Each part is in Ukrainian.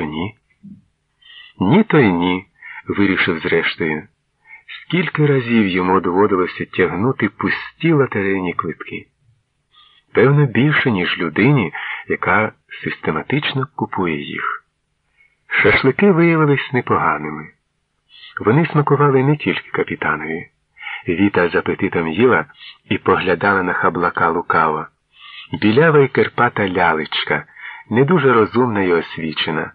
що ні? Ні, то й ні, вирішив зрештою. Скільки разів йому доводилося тягнути пусті лотерейні квитки. Певно, більше, ніж людині, яка систематично купує їх. Шашлики виявились непоганими. Вони смакували не тільки капітанові. Віта з апетитом їла і поглядала на хаблака лукаво. Білява й керпата лялечка, не дуже розумна і освічена.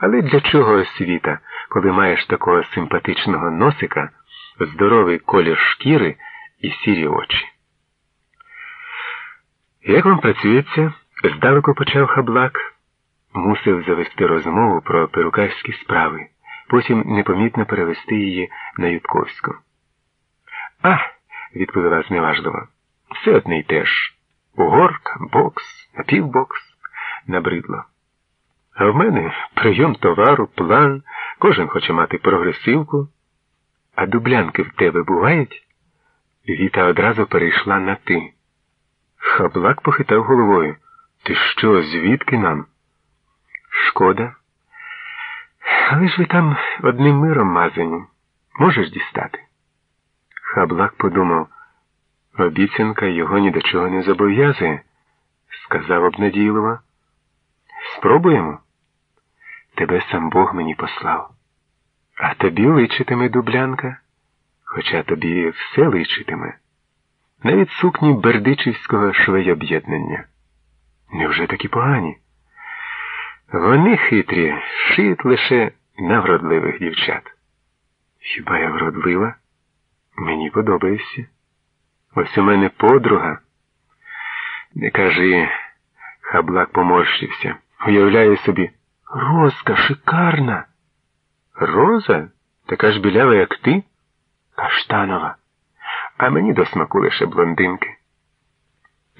Але для чого освіта, коли маєш такого симпатичного носика, здоровий колір шкіри і сірі очі? Як вам працюється? здалеку почав хаблак. Мусив завести розмову про перукарські справи, потім непомітно перевести її на Ютковську. А, відповіла зневажливо, все одне й те ж. Угорка, бокс, напівбокс, набридло. А в мене прийом товару, план, кожен хоче мати прогресивку. А дублянки в тебе бувають? Віта одразу перейшла на ти. Хаблак похитав головою. Ти що, звідки нам? Шкода. Але ж ви там одним миром мазані. Можеш дістати? Хаблак подумав, обіцянка його ні до чого не зобов'язує, сказав обнадійливо. Спробуємо. Тебе сам Бог мені послав. А тобі личитиме дублянка, хоча тобі все личитиме. Навіть сукні бердичівського швейоб'єднання. Невже такі погані? Вони хитрі, шиють лише на вродливих дівчат. Хіба я вродлива? Мені подобаєшся. Ось у мене подруга. Не кажи, хаблак поморщився. Уявляє собі, розка шикарна. Роза? Така ж білява, як ти? Каштанова. А мені до смаку лише блондинки.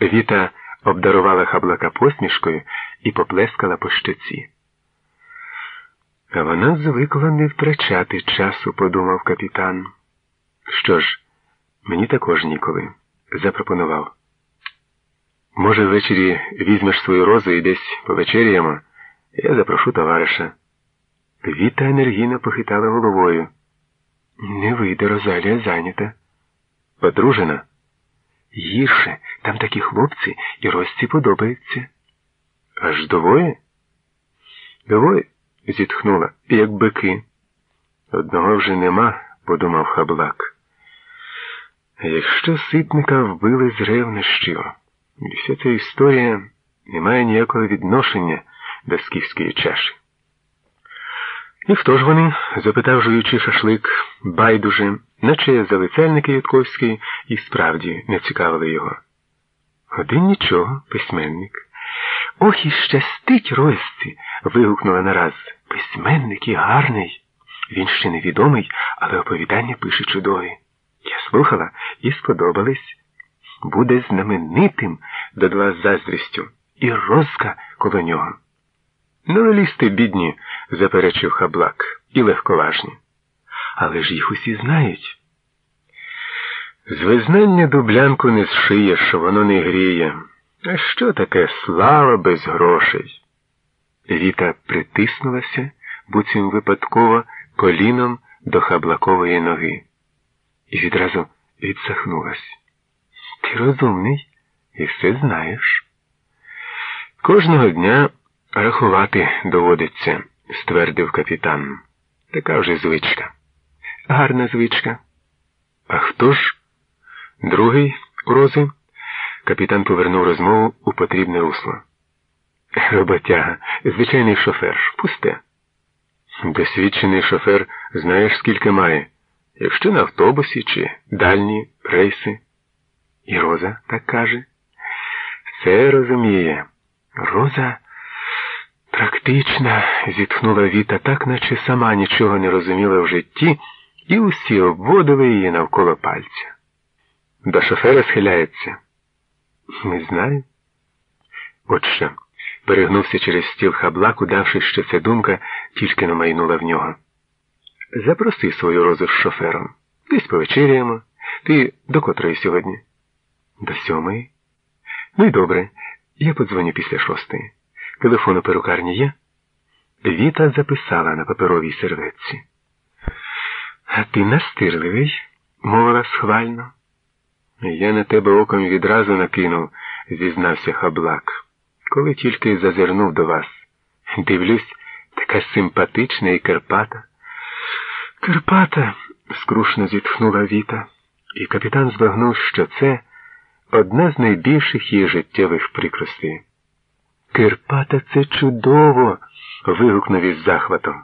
Віта обдарувала хаблака посмішкою і поплескала по щоці. А вона звикла не втрачати часу, подумав капітан. Що ж, мені також ніколи, запропонував. Може, ввечері візьмеш свою розу і десь повечеряємо, я запрошу товариша. Віта енергійно похитала головою. Не вийде, Розалія зайнята. Одружена? Гірше, там такі хлопці і Розці подобаються. Аж двоє? Двоє, зітхнула, як бики. Одного вже нема, подумав хаблак. Якщо ситника вбили з ревнощів, і вся ця історія не має ніякого відношення до скіфської чаші. І хто ж вони? запитав жуючи шашлик, байдуже, наче залицяльники Ютковський і справді не цікавили його. Один нічого, письменник. Ох і щастить Розці. вигукнула нараз. Письменник і гарний. Він ще невідомий, але оповідання пише чудові. Я слухала і сподобались. Буде знаменитим, додала з заздрістю, і розка коло нього. Ну, лізьте, бідні, заперечив хаблак, і легковажні. Але ж їх усі знають. З визнання дублянку не зшиєш, воно не гріє. А що таке слава без грошей? Віта притиснулася, буцім випадково, коліном до хаблакової ноги. І відразу відсахнулась. Ти розумний і все знаєш. Кожного дня рахувати доводиться, ствердив капітан. Така вже звичка. Гарна звичка. А хто ж? Другий у рози? Капітан повернув розмову у потрібне русло. Роботяга, звичайний шофер, пусте. Досвідчений шофер знаєш, скільки має, якщо на автобусі чи дальні рейси. І Роза так каже. Все розуміє. Роза практична, зітхнула Віта, так наче сама нічого не розуміла в житті, і усі обводили її навколо пальця. До шофера схиляється. Не знаю. От що, перегнувся через стіл хаблак, удавши, що ця думка тільки намайнула в нього. Запроси свою розу з шофером. Десь повечеряємо. Ти до котрої сьогодні? До сьомої. Ну й добре. Я подзвоню після шостої. Телефон у перукарні є? Віта записала на паперовій серветці. А ти настирливий, мовила схвально. Я на тебе оком відразу накинув, зізнався хаблак. Коли тільки зазирнув до вас. Дивлюсь, така симпатична і Карпата. Карпата, скрушно зітхнула Віта, і капітан збагнув, що це одна з найбільших її життєвих прикростей. Кирпата це чудово. вигукнув із захватом.